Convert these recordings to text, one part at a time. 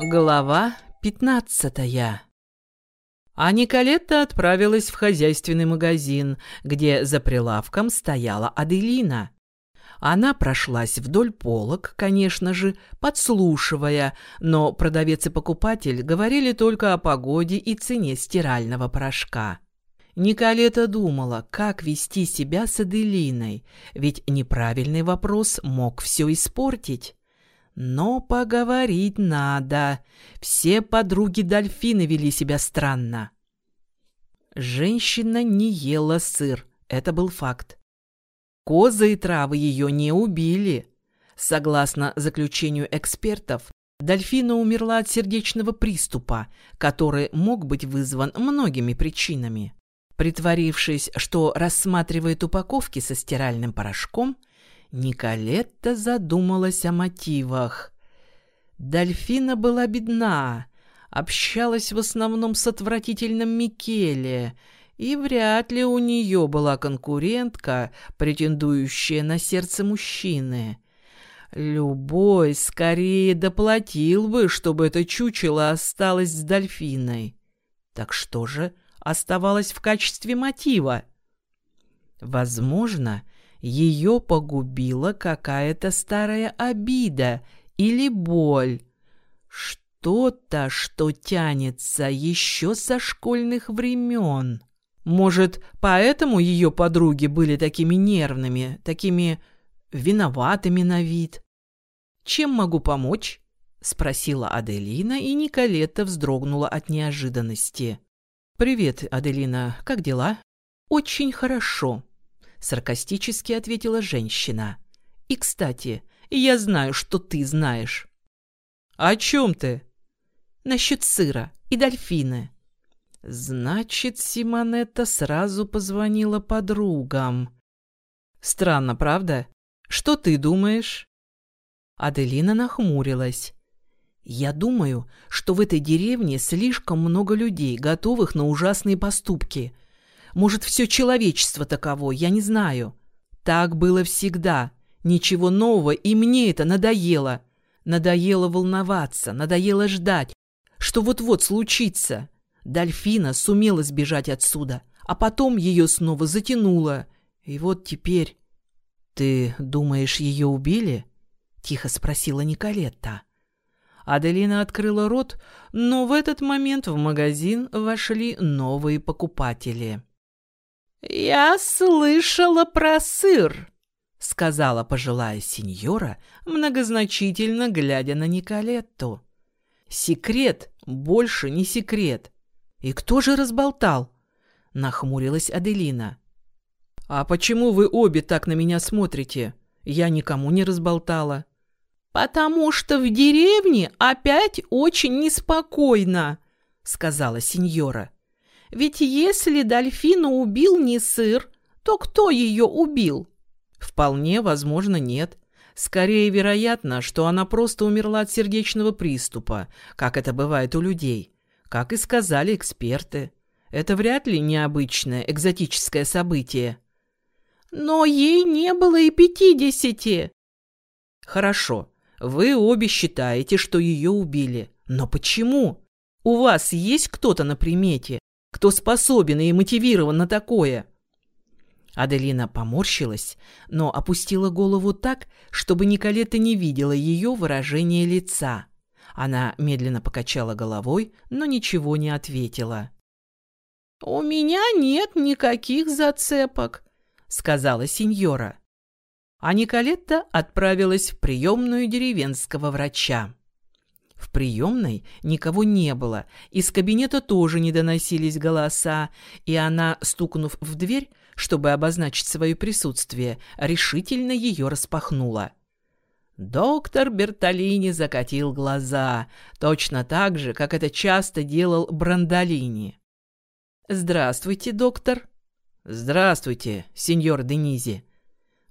Глава пятнадцатая А Николетта отправилась в хозяйственный магазин, где за прилавком стояла Аделина. Она прошлась вдоль полок, конечно же, подслушивая, но продавец и покупатель говорили только о погоде и цене стирального порошка. Николета думала, как вести себя с Аделиной, ведь неправильный вопрос мог все испортить. Но поговорить надо. Все подруги дольфины вели себя странно. Женщина не ела сыр, это был факт. Козы и травы ее не убили. Согласно заключению экспертов, дольфина умерла от сердечного приступа, который мог быть вызван многими причинами. Притворившись, что рассматривает упаковки со стиральным порошком, Николетта задумалась о мотивах. Дольфина была бедна, общалась в основном с отвратительным Микеле, и вряд ли у нее была конкурентка, претендующая на сердце мужчины. Любой скорее доплатил бы, чтобы это чучело осталось с дольфиной. Так что же оставалось в качестве мотива? Возможно, ее погубила какая-то старая обида или боль. Что-то, что тянется еще со школьных времен. Может, поэтому ее подруги были такими нервными, такими виноватыми на вид? «Чем могу помочь?» — спросила Аделина, и Николета вздрогнула от неожиданности. «Привет, Аделина, как дела?» «Очень хорошо», — саркастически ответила женщина. «И, кстати, я знаю, что ты знаешь». «О чем ты?» «Насчет сыра и дольфины». «Значит, Симонетта сразу позвонила подругам». «Странно, правда? Что ты думаешь?» Аделина нахмурилась. «Я думаю, что в этой деревне слишком много людей, готовых на ужасные поступки. Может, все человечество таково, я не знаю. Так было всегда. Ничего нового, и мне это надоело. Надоело волноваться, надоело ждать, что вот-вот случится. Дольфина сумела сбежать отсюда, а потом ее снова затянуло. И вот теперь... «Ты думаешь, ее убили?» — тихо спросила Николетта. Аделина открыла рот, но в этот момент в магазин вошли новые покупатели. «Я слышала про сыр», — сказала пожилая сеньора, многозначительно глядя на Николетту. «Секрет больше не секрет. И кто же разболтал?» — нахмурилась Аделина. «А почему вы обе так на меня смотрите? Я никому не разболтала». «Потому что в деревне опять очень неспокойно», — сказала сеньора. Ведь если дольфину убил не сыр, то кто ее убил? Вполне возможно, нет. Скорее вероятно, что она просто умерла от сердечного приступа, как это бывает у людей. Как и сказали эксперты. Это вряд ли необычное экзотическое событие. Но ей не было и пятидесяти. Хорошо, вы обе считаете, что ее убили. Но почему? У вас есть кто-то на примете? Кто способен и мотивирован на такое?» Аделина поморщилась, но опустила голову так, чтобы Николета не видела ее выражение лица. Она медленно покачала головой, но ничего не ответила. «У меня нет никаких зацепок», — сказала сеньора. А Николетта отправилась в приемную деревенского врача. В приемной никого не было, из кабинета тоже не доносились голоса, и она, стукнув в дверь, чтобы обозначить свое присутствие, решительно ее распахнула. Доктор Бертолини закатил глаза, точно так же, как это часто делал Брандолини. «Здравствуйте, доктор». «Здравствуйте, сеньор Денизи»,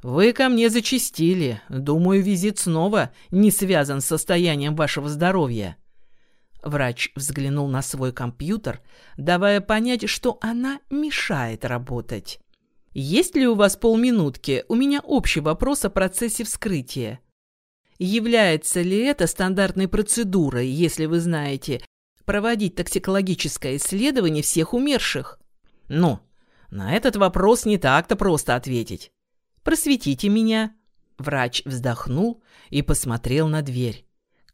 «Вы ко мне зачистили. Думаю, визит снова не связан с состоянием вашего здоровья». Врач взглянул на свой компьютер, давая понять, что она мешает работать. «Есть ли у вас полминутки? У меня общий вопрос о процессе вскрытия». Является ли это стандартной процедурой, если вы знаете, проводить токсикологическое исследование всех умерших? Ну, на этот вопрос не так-то просто ответить. Просветите меня. Врач вздохнул и посмотрел на дверь.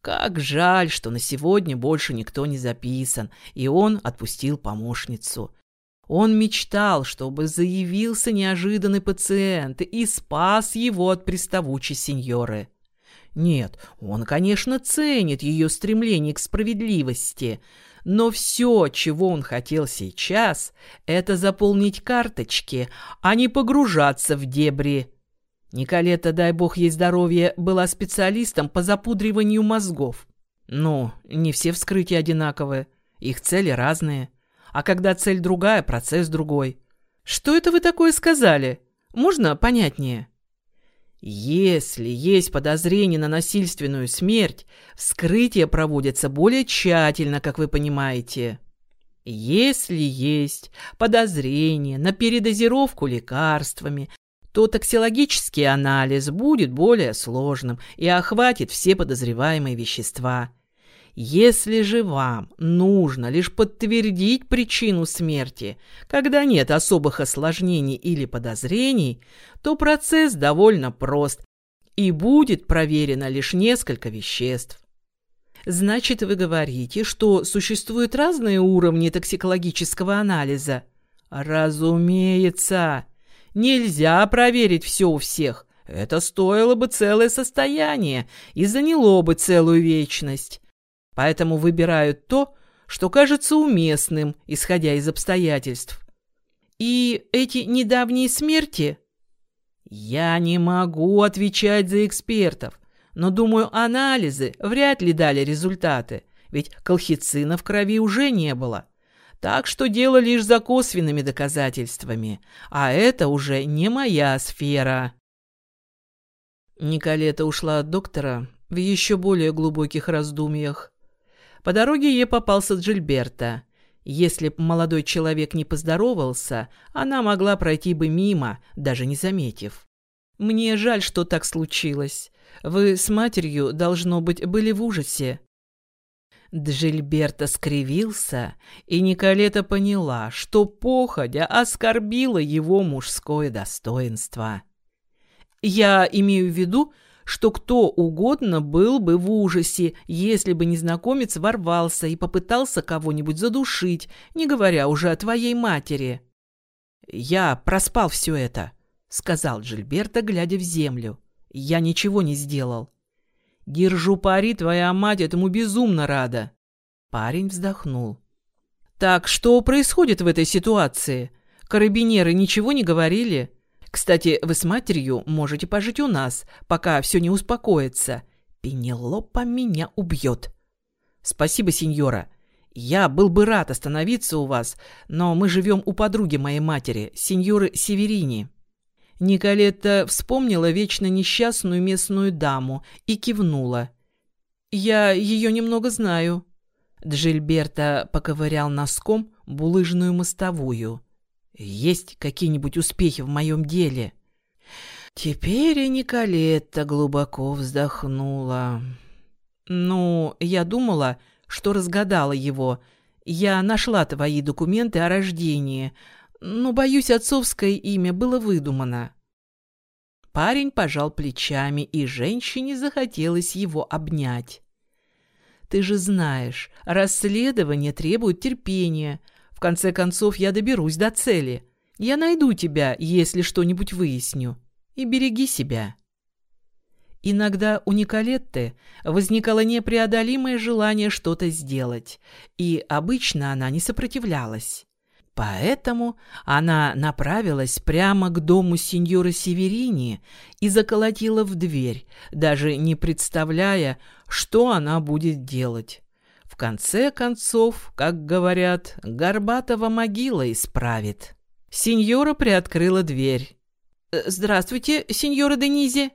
Как жаль, что на сегодня больше никто не записан, и он отпустил помощницу. Он мечтал, чтобы заявился неожиданный пациент и спас его от приставучей сеньоры. Нет, он, конечно, ценит ее стремление к справедливости, но все, чего он хотел сейчас, это заполнить карточки, а не погружаться в дебри. Николета, дай бог ей здоровье, была специалистом по запудриванию мозгов. Ну, не все вскрытия одинаковые, их цели разные. А когда цель другая, процесс другой. Что это вы такое сказали? Можно понятнее? Если есть подозрение на насильственную смерть, вскрытие проводится более тщательно, как вы понимаете. Если есть подозрение на передозировку лекарствами, то токсикологический анализ будет более сложным и охватит все подозреваемые вещества – если же вам нужно лишь подтвердить причину смерти, когда нет особых осложнений или подозрений, то процесс довольно прост и будет проверено лишь несколько веществ. Значит, вы говорите, что существуют разные уровни токсикологического анализа? Разумеется. Нельзя проверить все у всех. Это стоило бы целое состояние и заняло бы целую вечность поэтому выбирают то, что кажется уместным, исходя из обстоятельств. И эти недавние смерти? Я не могу отвечать за экспертов, но, думаю, анализы вряд ли дали результаты, ведь колхицина в крови уже не было. Так что дело лишь за косвенными доказательствами, а это уже не моя сфера. Николета ушла от доктора в еще более глубоких раздумьях. По дороге ей попался Джильберта. Если б молодой человек не поздоровался, она могла пройти бы мимо, даже не заметив. «Мне жаль, что так случилось. Вы с матерью, должно быть, были в ужасе». Джильберта скривился, и Николета поняла, что походя оскорбила его мужское достоинство. «Я имею в виду, что кто угодно был бы в ужасе, если бы незнакомец ворвался и попытался кого-нибудь задушить, не говоря уже о твоей матери. «Я проспал все это», — сказал Джильберто, глядя в землю. «Я ничего не сделал». «Держу пари, твоя мать этому безумно рада». Парень вздохнул. «Так что происходит в этой ситуации? Карабинеры ничего не говорили?» Кстати, вы с матерью можете пожить у нас, пока все не успокоится. Пенелопа меня убьет. Спасибо, сеньора. Я был бы рад остановиться у вас, но мы живем у подруги моей матери, сеньоры Северини. Николетта вспомнила вечно несчастную местную даму и кивнула. «Я ее немного знаю». Джильберта поковырял носком булыжную мостовую. Есть какие-нибудь успехи в моем деле?» Теперь и Николетта глубоко вздохнула. «Ну, я думала, что разгадала его. Я нашла твои документы о рождении, но, боюсь, отцовское имя было выдумано». Парень пожал плечами, и женщине захотелось его обнять. «Ты же знаешь, расследование требует терпения конце концов, я доберусь до цели. Я найду тебя, если что-нибудь выясню. И береги себя». Иногда у Николетты возникало непреодолимое желание что-то сделать, и обычно она не сопротивлялась. Поэтому она направилась прямо к дому сеньора Северини и заколотила в дверь, даже не представляя, что она будет делать. В конце концов, как говорят, Горбатова могила исправит. Сеньора приоткрыла дверь. «Э, «Здравствуйте, сеньора Денизи».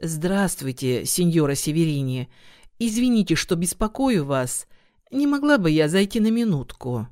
«Здравствуйте, сеньора Северини. Извините, что беспокою вас. Не могла бы я зайти на минутку?»